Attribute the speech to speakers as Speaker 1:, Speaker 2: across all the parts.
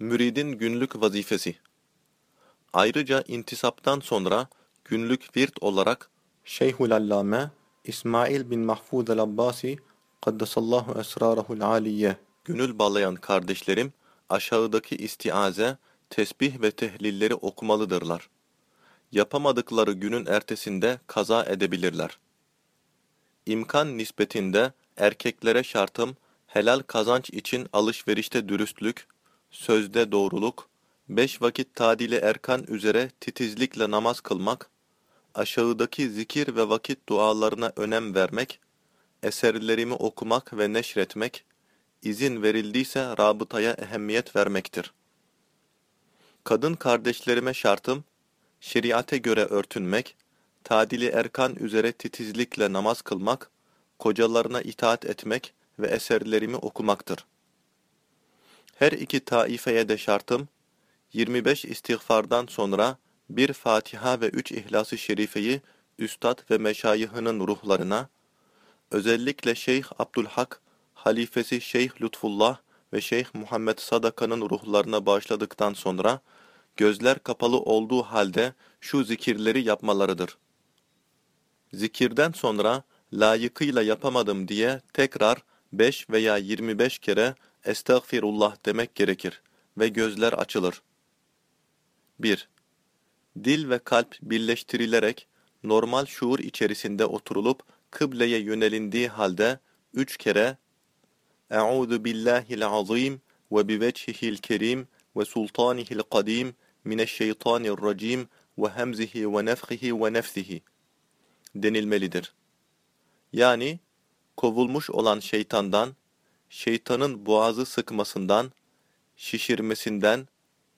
Speaker 1: Müridin günlük vazifesi Ayrıca intisaptan sonra günlük virt olarak Şeyhü'l-Allame İsmail bin Mahfuz el-Abbasi Kaddesallahu esrarahul aliye Gönül bağlayan kardeşlerim aşağıdaki istiaze, tesbih ve tehlilleri okumalıdırlar. Yapamadıkları günün ertesinde kaza edebilirler. İmkan nispetinde erkeklere şartım helal kazanç için alışverişte dürüstlük, sözde doğruluk, beş vakit tadili erkan üzere titizlikle namaz kılmak, aşağıdaki zikir ve vakit dualarına önem vermek, eserlerimi okumak ve neşretmek, izin verildiyse rabıtaya ehemmiyet vermektir. Kadın kardeşlerime şartım, şeriate göre örtünmek, tadili erkan üzere titizlikle namaz kılmak, kocalarına itaat etmek ve eserlerimi okumaktır. Her iki taifeye de şartım, 25 istiğfardan sonra bir Fatiha ve üç İhlas-ı Şerife'yi Üstad ve meşayihinin ruhlarına, özellikle Şeyh Abdülhak, halifesi Şeyh Lütfullah ve Şeyh Muhammed Sadaka'nın ruhlarına bağışladıktan sonra, gözler kapalı olduğu halde şu zikirleri yapmalarıdır. Zikirden sonra layıkıyla yapamadım diye tekrar 5 veya 25 kere Estağfirullah demek gerekir ve gözler açılır. 1. Dil ve kalp birleştirilerek normal şuur içerisinde oturulup kıbleye yönelindiği halde üç kere Eûzu billahil azîm ve bivechihil kerim ve sultanihil kadim mineşşeytanirracim ve hemzihi ve nefhihi ve nefsihi denilmelidir. Yani kovulmuş olan şeytandan, şeytanın boğazı sıkmasından, şişirmesinden,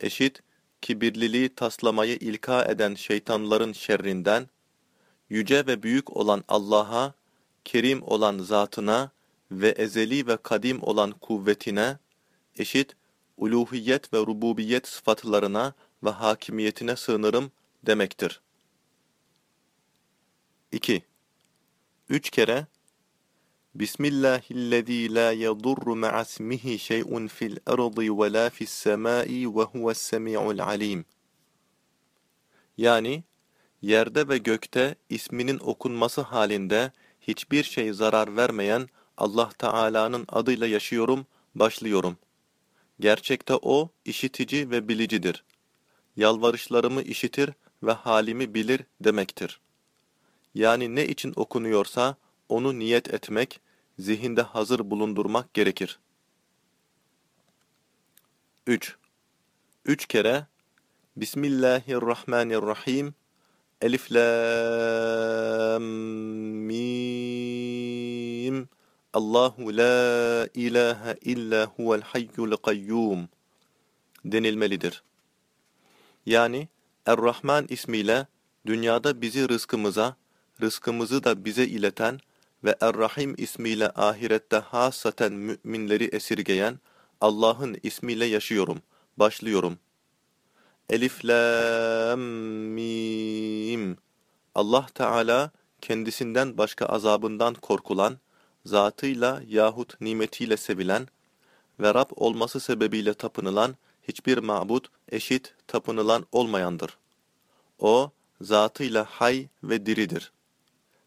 Speaker 1: eşit kibirliliği taslamayı ilka eden şeytanların şerrinden, yüce ve büyük olan Allah'a, kerim olan zatına ve ezeli ve kadim olan kuvvetine, eşit uluhiyet ve rububiyet sıfatlarına ve hakimiyetine sığınırım demektir. 2. Üç kere Bismillahillezî lâ yedurru ma'asmihi şey'un fil ardı ve lâ fis semâi ve huves-semî'ul alîm. Yani yerde ve gökte isminin okunması halinde hiçbir şey zarar vermeyen Allah Teala'nın adıyla yaşıyorum, başlıyorum. Gerçekte O işitici ve bilicidir. Yalvarışlarımı işitir ve halimi bilir demektir. Yani ne için okunuyorsa onu niyet etmek, zihinde hazır bulundurmak gerekir. 3. Üç kere Bismillahirrahmanirrahim Elif Lam Mim Allahu la ilahe illa huvel hayyul kayyum denilmelidir. Yani Er-Rahman ismiyle dünyada bizi rızkımıza, rızkımızı da bize ileten ve Er-Rahim ismiyle ahirette hasaten müminleri esirgeyen Allah'ın ismiyle yaşıyorum, başlıyorum. Elif Lam Mim Allah Teala kendisinden başka azabından korkulan, zatıyla yahut nimetiyle sevilen ve Rab olması sebebiyle tapınılan hiçbir mabut eşit tapınılan olmayandır. O, zatıyla hay ve diridir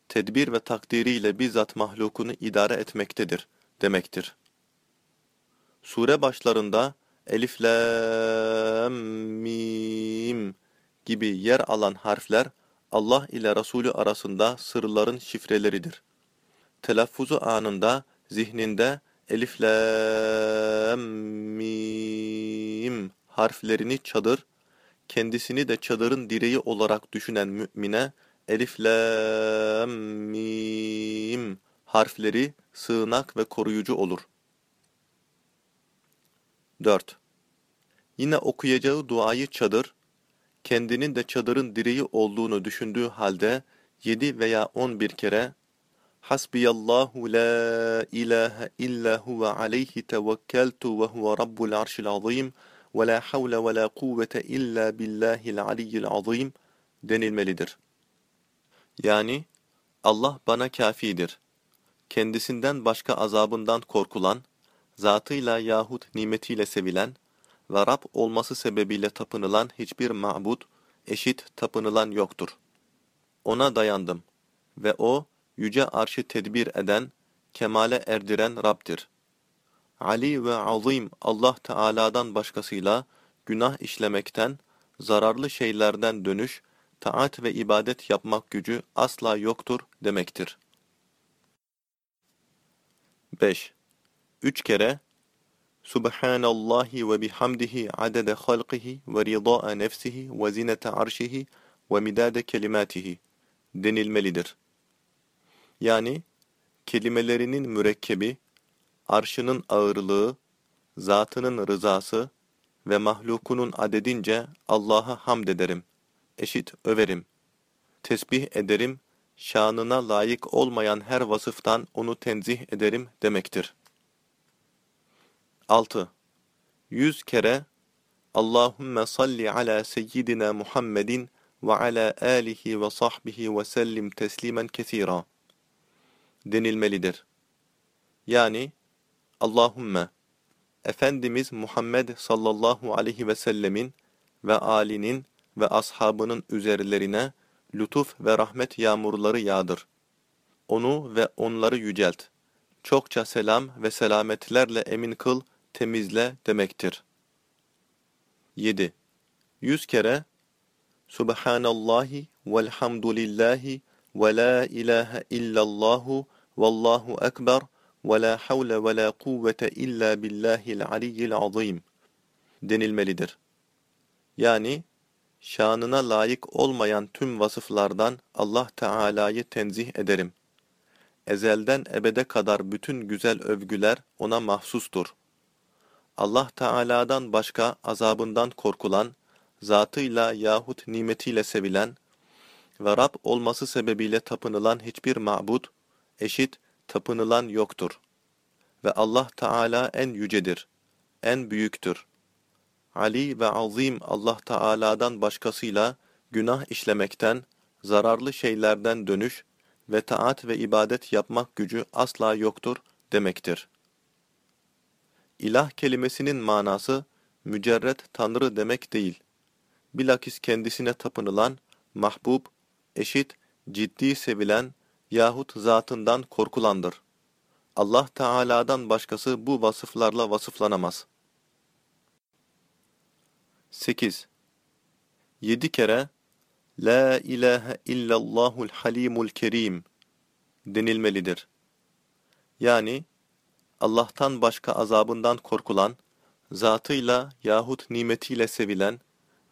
Speaker 1: tedbir ve takdiriyle bizzat mahlukunu idare etmektedir demektir. Sure başlarında elif, lam, mim gibi yer alan harfler Allah ile Resulü arasında sırların şifreleridir. Telaffuzu anında zihninde elif, lam, mim harflerini çadır, kendisini de çadırın direği olarak düşünen mümine Elif, Lam, Mim harfleri sığınak ve koruyucu olur. 4. Yine okuyacağı duayı çadır, kendinin de çadırın direği olduğunu düşündüğü halde 7 veya 11 kere Hasbiyallahu la ilahe illa huve aleyhi tevekkeltu ve huve rabbul arşil azim ve la havle ve la kuvvete illa billahil aliyyil azim denilmelidir. Yani Allah bana kafidir. Kendisinden başka azabından korkulan, zatıyla yahut nimetiyle sevilen, ve Rab olması sebebiyle tapınılan hiçbir ma'bud, eşit tapınılan yoktur. Ona dayandım ve O, yüce arşı tedbir eden, kemale erdiren Rab'dir. Ali ve azim Allah Teala'dan başkasıyla günah işlemekten, zararlı şeylerden dönüş, taat ve ibadet yapmak gücü asla yoktur demektir. 5. Üç kere Subhanallahi ve bihamdihi adede halqihi ve rida'a nefsihi ve zinete arşihi ve midade kelimatihi denilmelidir. Yani kelimelerinin mürekkebi, arşının ağırlığı, zatının rızası ve mahlukunun adedince Allah'a hamd ederim, eşit överim, tesbih ederim, şanına layık olmayan her vasıftan onu tenzih ederim demektir. 6. Yüz kere Allahümme salli ala seyyidina Muhammedin ve ala alihi ve sahbihi ve sellim teslimen kesira denilmelidir. Yani Allahümme Efendimiz Muhammed sallallahu aleyhi ve sellemin ve alinin ve ashabının üzerlerine lütuf ve rahmet yağmurları yağdır. Onu ve onları yücelt. Çokça selam ve selametlerle emin kıl, temizle demektir. 7. Yüz kere Subhanallahi velhamdülillahi ve la ilahe illallahu vallahu ekber ve la havle ve la kuvvete illa billahil aliyyil azim denilmelidir. Yani şanına layık olmayan tüm vasıflardan Allah Teala'yı tenzih ederim. Ezelden ebede kadar bütün güzel övgüler ona mahsustur. Allah Teala'dan başka azabından korkulan, zatıyla yahut nimetiyle sevilen ve Rab olması sebebiyle tapınılan hiçbir ma'bud, eşit, tapınılan yoktur. Ve Allah Teala en yücedir, en büyüktür. Ali ve azim Allah Teala'dan başkasıyla günah işlemekten, zararlı şeylerden dönüş ve taat ve ibadet yapmak gücü asla yoktur demektir. İlah kelimesinin manası mücerret tanrı demek değil. Bilakis kendisine tapınılan, mahbub, eşit, ciddi sevilen yahut zatından korkulandır. Allah Teala'dan başkası bu vasıflarla vasıflanamaz. 8. Yedi kere La ilahe illallahul halimul kerim denilmelidir. Yani Allah'tan başka azabından korkulan, zatıyla yahut nimetiyle sevilen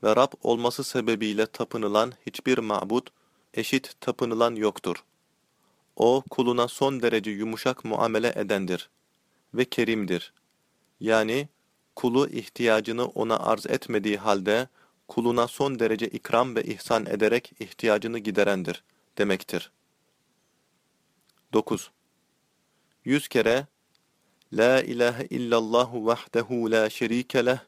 Speaker 1: ve Rab olması sebebiyle tapınılan hiçbir ma'bud, eşit tapınılan yoktur. O kuluna son derece yumuşak muamele edendir ve kerimdir. Yani kulu ihtiyacını ona arz etmediği halde kuluna son derece ikram ve ihsan ederek ihtiyacını giderendir demektir. 9. Yüz kere La ilahe illallahu vahdehu la şerike leh,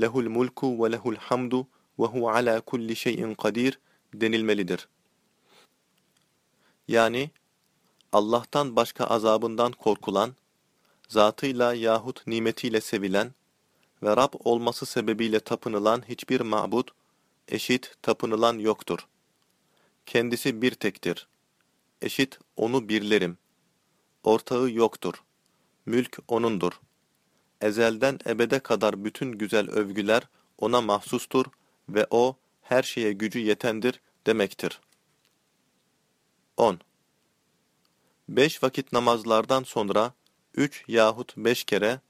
Speaker 1: lehul mulku ve lehul hamdu ve hu ala kulli şeyin kadir denilmelidir. Yani Allah'tan başka azabından korkulan, zatıyla yahut nimetiyle sevilen ve Rab olması sebebiyle tapınılan hiçbir ma'bud, eşit tapınılan yoktur. Kendisi bir tektir. Eşit onu birlerim. Ortağı yoktur. Mülk O'nundur. Ezelden ebede kadar bütün güzel övgüler O'na mahsustur ve O her şeye gücü yetendir demektir. 10. Beş vakit namazlardan sonra üç yahut beş kere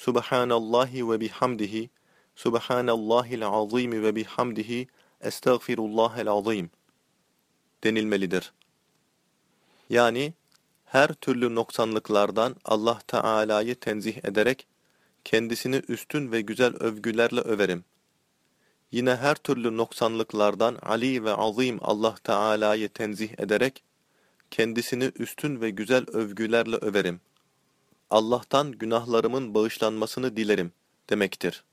Speaker 1: Subhanallahi ve bihamdihi Subhanallahil azimi ve bihamdihi Estağfirullahel azim denilmelidir. Yani her türlü noksanlıklardan Allah Teala'yı tenzih ederek kendisini üstün ve güzel övgülerle överim. Yine her türlü noksanlıklardan Ali ve azim Allah Teala'yı tenzih ederek kendisini üstün ve güzel övgülerle överim. Allah'tan günahlarımın bağışlanmasını dilerim demektir.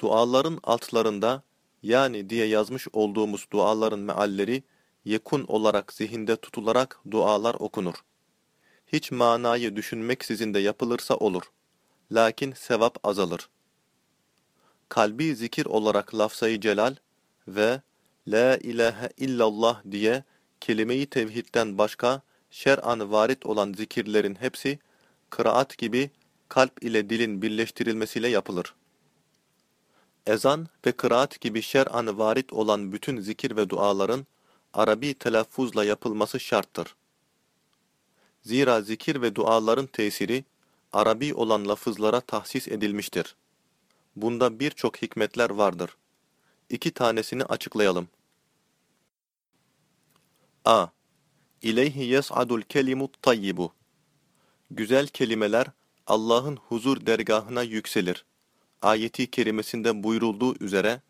Speaker 1: Duaların altlarında yani diye yazmış olduğumuz duaların mealleri yekun olarak zihinde tutularak dualar okunur. Hiç manayı düşünmeksizin de yapılırsa olur. Lakin sevap azalır. kalbi zikir olarak lafzayı celal ve La ilahe illallah diye kelime-i tevhidden başka şer'an varit olan zikirlerin hepsi kıraat gibi kalp ile dilin birleştirilmesiyle yapılır. Ezan ve kıraat gibi şer'an varit olan bütün zikir ve duaların Arabi telaffuzla yapılması şarttır. Zira zikir ve duaların tesiri Arabi olan lafızlara tahsis edilmiştir. Bunda birçok hikmetler vardır. İki tanesini açıklayalım. A. İleyhi yes'adul kelimut tayyibu. Güzel kelimeler Allah'ın huzur dergahına yükselir. Ayeti kerimesinde buyurulduğu üzere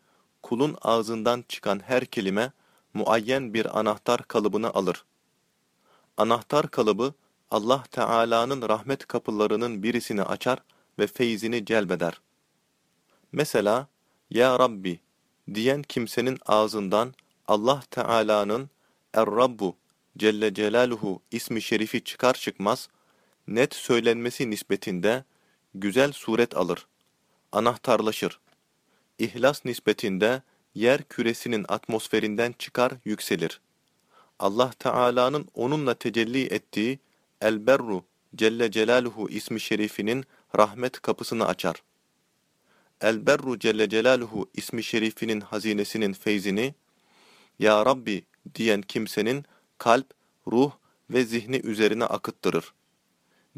Speaker 1: kulun ağzından çıkan her kelime muayyen bir anahtar kalıbını alır. Anahtar kalıbı Allah Teala'nın rahmet kapılarının birisini açar ve feyzini celbeder. Mesela Ya Rabbi diyen kimsenin ağzından Allah Teala'nın Er-Rabbu Celle Celaluhu ismi şerifi çıkar çıkmaz net söylenmesi nispetinde güzel suret alır, anahtarlaşır. İhlas nispetinde yer küresinin atmosferinden çıkar yükselir. Allah Teala'nın onunla tecelli ettiği El-Berru Celle Celaluhu ismi şerifinin rahmet kapısını açar. El-Berru Celle Celaluhu ismi şerifinin hazinesinin feyzini, Ya Rabbi diyen kimsenin kalp, ruh ve zihni üzerine akıttırır.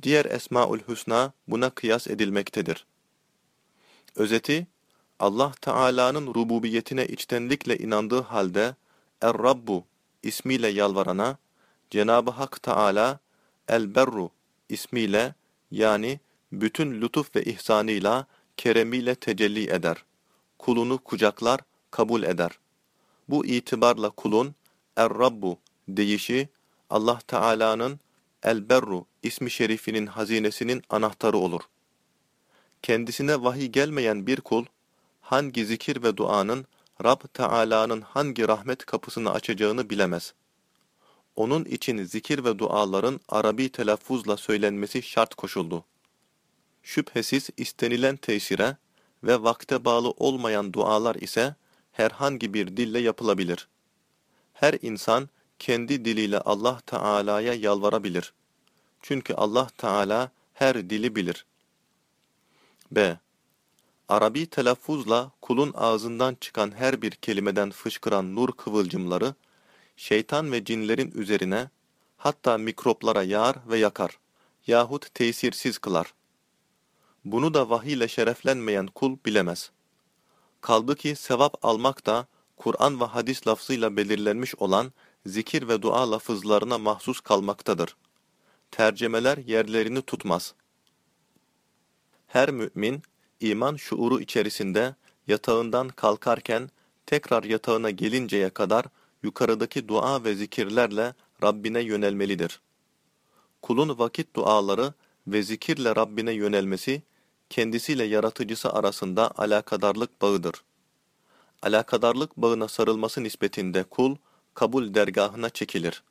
Speaker 1: Diğer Esmaül Hüsna buna kıyas edilmektedir. Özeti, Allah Teala'nın rububiyetine içtenlikle inandığı halde Er-Rabbu ismiyle yalvarana, Cenab-ı Hak Teala El-Berru ismiyle yani bütün lütuf ve ihsanıyla, keremiyle tecelli eder. Kulunu kucaklar, kabul eder. Bu itibarla kulun Er-Rabbu deyişi Allah Teala'nın El-Berru ismi şerifinin hazinesinin anahtarı olur. Kendisine vahiy gelmeyen bir kul, hangi zikir ve duanın Rab Teala'nın hangi rahmet kapısını açacağını bilemez. Onun için zikir ve duaların Arabi telaffuzla söylenmesi şart koşuldu. Şüphesiz istenilen tesire ve vakte bağlı olmayan dualar ise herhangi bir dille yapılabilir. Her insan kendi diliyle Allah Teala'ya yalvarabilir. Çünkü Allah Teala her dili bilir. B. Arabi telaffuzla kulun ağzından çıkan her bir kelimeden fışkıran nur kıvılcımları, şeytan ve cinlerin üzerine, hatta mikroplara yağar ve yakar yahut tesirsiz kılar. Bunu da vahiy ile şereflenmeyen kul bilemez. Kaldı ki sevap almak da Kur'an ve hadis lafzıyla belirlenmiş olan zikir ve dua lafızlarına mahsus kalmaktadır. Tercemeler yerlerini tutmaz. Her mümin, iman şuuru içerisinde yatağından kalkarken tekrar yatağına gelinceye kadar yukarıdaki dua ve zikirlerle Rabbine yönelmelidir. Kulun vakit duaları ve zikirle Rabbine yönelmesi, kendisiyle yaratıcısı arasında alakadarlık bağıdır. Alakadarlık bağına sarılması nispetinde kul, kabul dergahına çekilir.